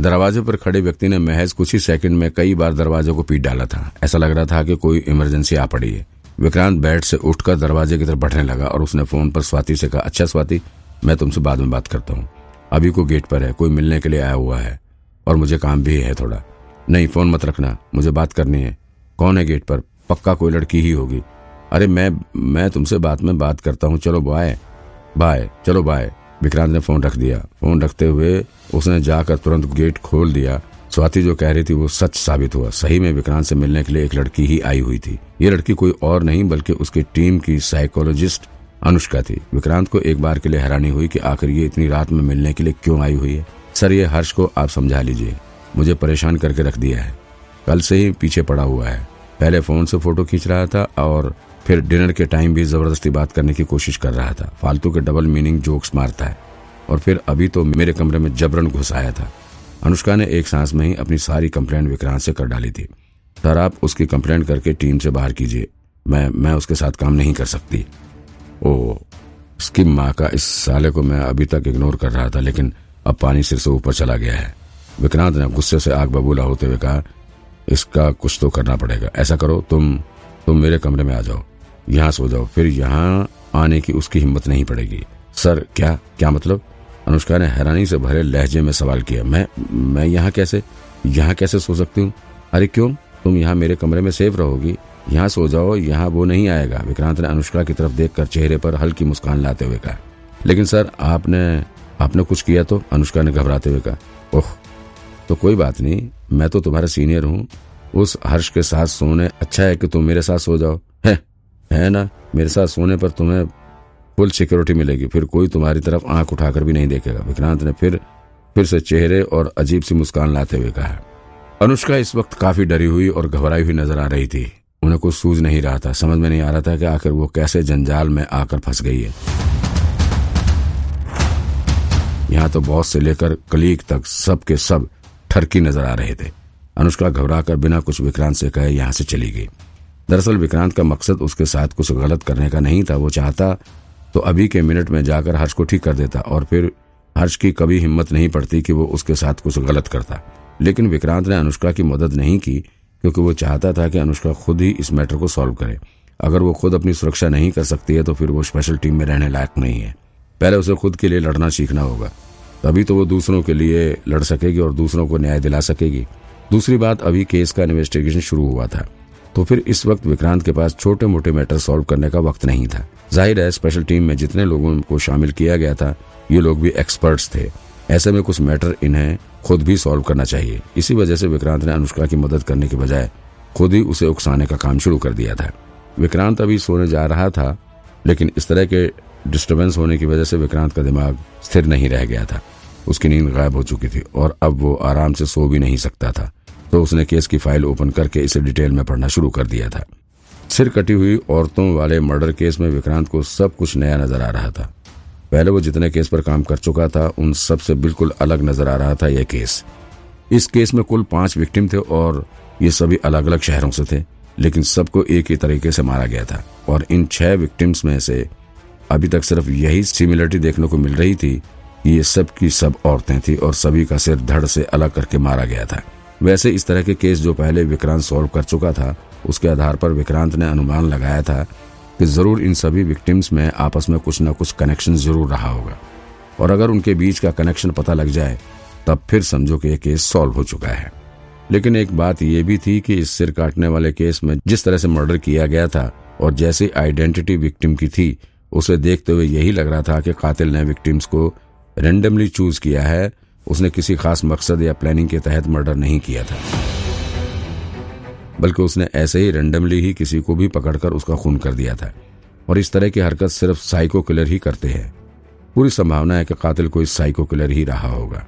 दरवाजे पर खड़े व्यक्ति ने महज कुछ ही सेकंड में कई बार दरवाजे को पीट डाला था। ऐसा लग रहा था कि कोई इमरजेंसी आ पड़ी है। विक्रांत बेड से उठकर दरवाजे की तरफ़ बढ़ने लगा और उसने फ़ोन पर स्वाति से कहा अच्छा स्वाति, मैं तुमसे बाद में बात करता हूँ। अभी को गेट पर है, कोई मिलने के लिए आया हुआ है और मुझे काम भी है थोड़ा। नहीं, फ़ोन मत रखना, मुझे बात करनी है। कौन है गेट पर? पक्का कोई लड़की ही होगी। अरे, मैं मैं तुमसे बात में बात करता हूँ। चलो, बाय। बाय, चलो, बाय। विक्रांत ने फ़ोन रख दिया। फ़ोन रखते हुए उसने जाकर तुरंत गेट खोल दिया। स्वाति जो कह रही थी वो सच साबित हुआ। सही में विक्रांत से मिलने के लिए एक लड़की ही आई हुई थी। ये लड़की कोई और नहीं, बल्कि उसकी टीम की साइकोलॉजिस्ट अनुष्का थी। विक्रांत को एक बार के लिए हैरानी हुई कि आखिर ये इतनी रात में मिलने के लिए क्यों आई हुई है। सर, ये हर्ष को आप समझा लीजिए। मुझे परेशान करके रख दिया है। कल से ही पीछे पड़ा हुआ है। पहले फ़ोन से फ़ोटो खींच रहा था और फिर डिनर के टाइम भी ज़बरदस्ती बात करने की कोशिश कर रहा था। फालतू के डबल मीनिंग जोक्स मारता है। और फिर अभी तो मेरे कमरे में जबरन घुस आया था। अनुष्का ने एक सांस में ही अपनी सारी कंप्लेंट विक्रांत से कर डाली थी। सर, आप उसकी कंप्लेंट करके टीम से बाहर कीजिए। मैं मैं उसके साथ काम नहीं कर सकती। ओ इसकी माँ का इस साले को मैं अभी तक इग्नोर कर रहा था, लेकिन अब पानी सिर से ऊपर चला गया है। विक्रांत ने गुस्से से आग बबूला होते हुए कहा, इसका कुछ तो करना पड़ेगा। ऐसा करो, तुम तुम मेरे कमरे में आ जाओ। यहाँ सो जाओ, फिर यहाँ आने की उसकी हिम्मत नहीं पड़ेगी। सर, क्या क्या मतलब? अनुष्का ने हैरानी से भरे लहजे में सवाल किया, मैं मैं यहाँ कैसे यहाँ कैसे सो सकती हूँ? अरे क्यों? तुम यहाँ मेरे कमरे में सेफ़ रहोगी। यहाँ सो जाओ, यहाँ वो नहीं आएगा। विक्रांत ने अनुष्का की तरफ़ देखकर चेहरे पर हल्की मुस्कान लाते हुए कहा, लेकिन सर, आपने आपने कुछ किया तो? अनुष्का ने घबराते हुए कहा, ओह तो कोई बात नहीं, मैं तो तुम्हारा सीनियर हूँ। उस हर्ष के साथ सोने अच्छा है कि तुम मेरे साथ सो जाओ, है? है ना? मेरे साथ सोने पर तुम्हें फुल सिक्योरिटी मिलेगी। फिर कोई तुम्हारी तरफ़ आँख उठाकर भी नहीं देखेगा। विक्रांत ने फिर फिर से चेहरे और अजीब सी मुस्कान लाते हुए कहा। अनुष्का इस वक्त काफ़ी डरी हुई और घबराई हुई नज़र आ रही थी। उन्हें कुछ सूझ नहीं रहा था। समझ में नहीं आ रहा था कि आखिर वो कैसे जंजाल में आकर फंस गई है। यहाँ तो बॉस से लेकर कलीग तक सब के सब ठरकी नज़र आ रहे थे। अनुष्का घबराकर बिना कुछ विक्रांत से कहे यहाँ से चली गई। दरअसल विक्रांत का मकसद उसके साथ कुछ गलत करने का नहीं था, वो चाहता तो अभी के मिनट में जाकर हर्ष को ठीक कर देता और फिर हर्ष की कभी हिम्मत नहीं पड़ती कि वो उसके साथ कुछ गलत करता। लेकिन विक्रांत ने अनुष्का की मदद नहीं की, क्योंकि वो चाहता था कि अनुष्का खुद ही इस मैटर को सॉल्व करे। अगर वो खुद अपनी सुरक्षा नहीं कर सकती है तो फिर वो स्पेशल टीम में रहने लायक नहीं है। पहले उसे खुद के लिए लड़ना सीखना होगा। तभी तो वो दूसरों के लिए लड़ सकेगी और दूसरों को न्याय दिला सकेगी। दूसरी बात, अभी केस का इन्वेस्टिगेशन शुरू हुआ था। तो फिर इस वक्त विक्रांत के पास छोटे मोटे मैटर सॉल्व करने का वक्त नहीं था। ज़ाहिर है स्पेशल टीम में जितने लोगों को शामिल किया गया था, ये लोग भी एक्सपर्ट्स थे। ऐसे में कुछ मैटर इन्हें खुद भी सॉल्व करना चाहिए। इसी वजह से विक्रांत ने अनुष्का की मदद करने के बजाय खुद ही उसे उकसाने का काम शुरू कर दिया था। विक्रांत अभी सोने जा रहा था, लेकिन इस तरह के डिस्टरबेंस होने की वजह से विक्रांत का दिमाग स्थिर नहीं रह गया था। उसकी नींद गायब हो चुकी थी और अब वो आराम से सो भी नहीं सकता था। तो उसने केस की फ़ाइल ओपन करके इसे डिटेल में पढ़ना शुरू कर दिया था। सिर कटी हुई औरतों वाले मर्डर केस में विक्रांत को सब कुछ नया नज़र आ रहा था। पहले वो जितने केस पर काम कर चुका था, उन सबसे बिल्कुल अलग नज़र आ रहा था यह केस। इस केस में कुल पाँच विक्टिम थे और ये सभी अलग अलग शहरों से थे, लेकिन सबको एक ही तरीके से मारा गया था और इन छह विक्टिम्स में से अभी तक सिर्फ़ यही सिमिलरिटी देखने को मिल रही थी कि ये सब की सब औरतें थी और सभी का सिर धड़ से अलग करके मारा गया था। वैसे इस तरह के केस जो पहले विक्रांत सॉल्व कर चुका था, उसके आधार पर विक्रांत ने अनुमान लगाया था कि ज़रूर इन सभी विक्टिम्स में आपस में कुछ न कुछ कनेक्शन ज़रूर रहा होगा। और अगर उनके बीच का कनेक्शन पता लग जाए, तब फिर समझो कि यह केस सॉल्व हो चुका है। लेकिन एक बात यह भी थी कि इस सिर काटने वाले केस में जिस तरह से मर्डर किया गया था और जैसी आइडेंटिटी विक्टिम की थी, उसे देखते हुए यही लग रहा था कि कातिल ने विक्टिम्स को रेंडमली चूज़ किया है उसने किसी खास मकसद या प्लानिंग के तहत मर्डर नहीं किया था। बल्कि उसने ऐसे ही रेंडमली ही किसी को भी पकड़कर उसका खून कर दिया था। और इस तरह की हरकत सिर्फ़ साइको किलर ही करते हैं। पूरी संभावना है कि कातिल कोई साइको किलर ही रहा होगा।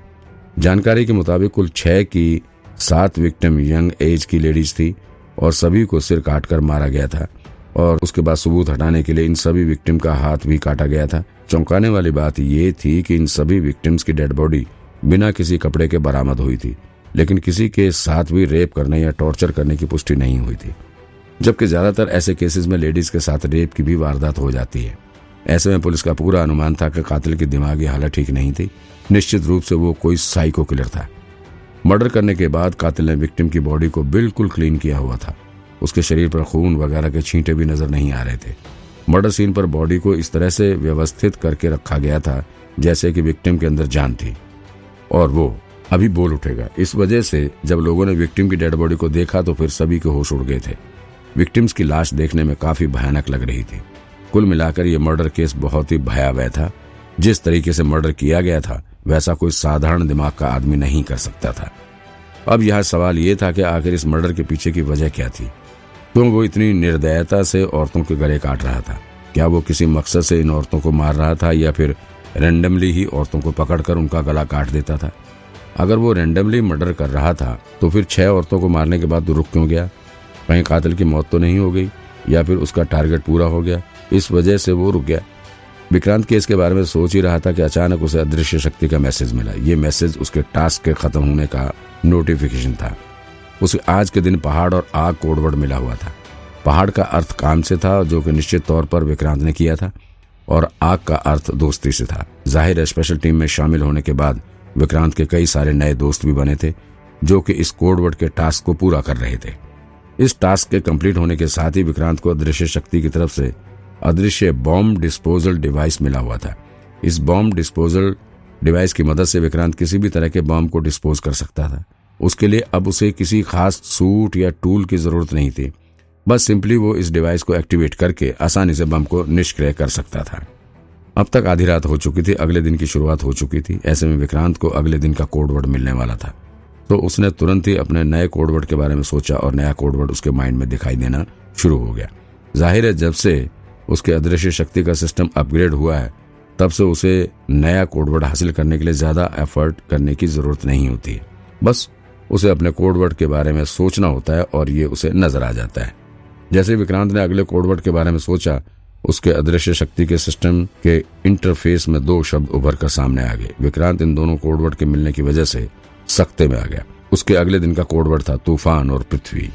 जानकारी के मुताबिक कुल छह की सात विक्टिम यंग एज की लेडीज़ थी और सभी को सिर काटकर मारा गया था और उसके बाद सबूत हटाने के लिए इन सभी विक्टिम का हाथ भी काटा गया था। चौंकाने वाली बात यह थी कि इन सभी विक्टिम्स की डेड बॉडी बिना किसी कपड़े के बरामद हुई थी, लेकिन किसी के साथ भी रेप करने या टॉर्चर करने की पुष्टि नहीं हुई थी, जबकि ज़्यादातर ऐसे केसेस में लेडीज़ के साथ रेप की भी वारदात हो जाती है। ऐसे में पुलिस का पूरा अनुमान था कि कातिल की दिमागी हालत ठीक नहीं थी। निश्चित रूप से वो कोई साइको किलर था। मर्डर करने के बाद कातिल ने विक्टिम की बॉडी को बिल्कुल क्लीन किया हुआ था। उसके शरीर पर खून वगैरह के छींटे भी नज़र नहीं आ रहे थे। मर्डर सीन पर बॉडी को इस तरह से व्यवस्थित करके रखा गया था, जैसे कि विक्टिम के अंदर जान थी। और वो अभी बोल उठेगा। इस वजह से जब लोगों ने विक्टिम की डेड बॉडी को देखा तो फिर सभी के होश उड़ गए थे। विक्टिम्स की लाश देखने में काफ़ी भयानक लग रही थी। कुल मिलाकर यह मर्डर केस बहुत ही भयावह था। जिस तरीके से मर्डर किया गया था, वैसा कोई साधारण दिमाग का आदमी नहीं कर सकता था। अब यह सवाल ये था कि आखिर इस मर्डर के पीछे की वजह क्या थी? क्यों तो वो इतनी निर्दयता से औरतों के गले काट रहा था? क्या वो किसी मकसद से इन औरतों को मार रहा था या फिर रेंडमली ही औरतों को पकड़कर उनका गला काट देता था। अगर वो रेंडमली मर्डर कर रहा था तो फिर छह औरतों को मारने के बाद रुक क्यों गया? कहीं कातिल की मौत तो नहीं हो गई, या फिर उसका टारगेट पूरा हो गया? इस वजह से वो रुक गया। विक्रांत केस के बारे में सोच ही रहा था कि अचानक उसे अदृश्य शक्ति का मैसेज मिला। ये मैसेज उसके टास्क के खत्म होने का नोटिफिकेशन था। उसे आज के दिन पहाड़ और आग कोडवर्ड मिला हुआ था। पहाड़ का अर्थ काम से था, जो कि निश्चित तौर पर विक्रांत ने किया था। और आग का अर्थ दोस्ती से था। ज़ाहिर है स्पेशल टीम में शामिल होने के बाद विक्रांत के कई सारे नए दोस्त भी बने थे, जो कि इस कोडवर्ड के टास्क को पूरा कर रहे थे। इस टास्क के कंप्लीट होने के साथ ही विक्रांत को अदृश्य शक्ति की तरफ़ से अदृश्य बॉम्ब डिस्पोजल डिवाइस मिला हुआ था। इस बॉम्ब डिस्पोजल डिवाइस की मदद से विक्रांत किसी भी तरह के बॉम्ब को डिस्पोज कर सकता था। उसके लिए अब उसे किसी खास सूट या टूल की ज़रूरत नहीं थी। बस सिंपली वो इस डिवाइस को एक्टिवेट करके आसानी से बम को निष्क्रिय कर सकता था। अब तक आधी रात हो चुकी थी, अगले दिन की शुरुआत हो चुकी थी, ऐसे में विक्रांत को अगले दिन का कोडवर्ड मिलने वाला था। तो उसने तुरंत ही अपने नए कोडवर्ड के बारे में सोचा और नया कोडवर्ड उसके माइंड में दिखाई देना शुरू हो गया। ज़ाहिर है, जब से उसके अदृश्य शक्ति का सिस्टम अपग्रेड हुआ है, तब से उसे नया कोडवर्ड हासिल करने के लिए ज़्यादा एफर्ट करने की ज़रूरत नहीं होती बस उसे अपने कोडवर्ड के बारे में सोचना होता है और ये उसे नज़र आ जाता है। जैसे विक्रांत ने अगले कोडवर्ड के बारे में सोचा, उसके अदृश्य शक्ति के सिस्टम के इंटरफेस में दो शब्द उभर कर सामने आ गए। विक्रांत इन दोनों कोडवर्ड के मिलने की वजह से सख्ते में आ गया। उसके अगले दिन का कोडवर्ड था तूफ़ान और पृथ्वी।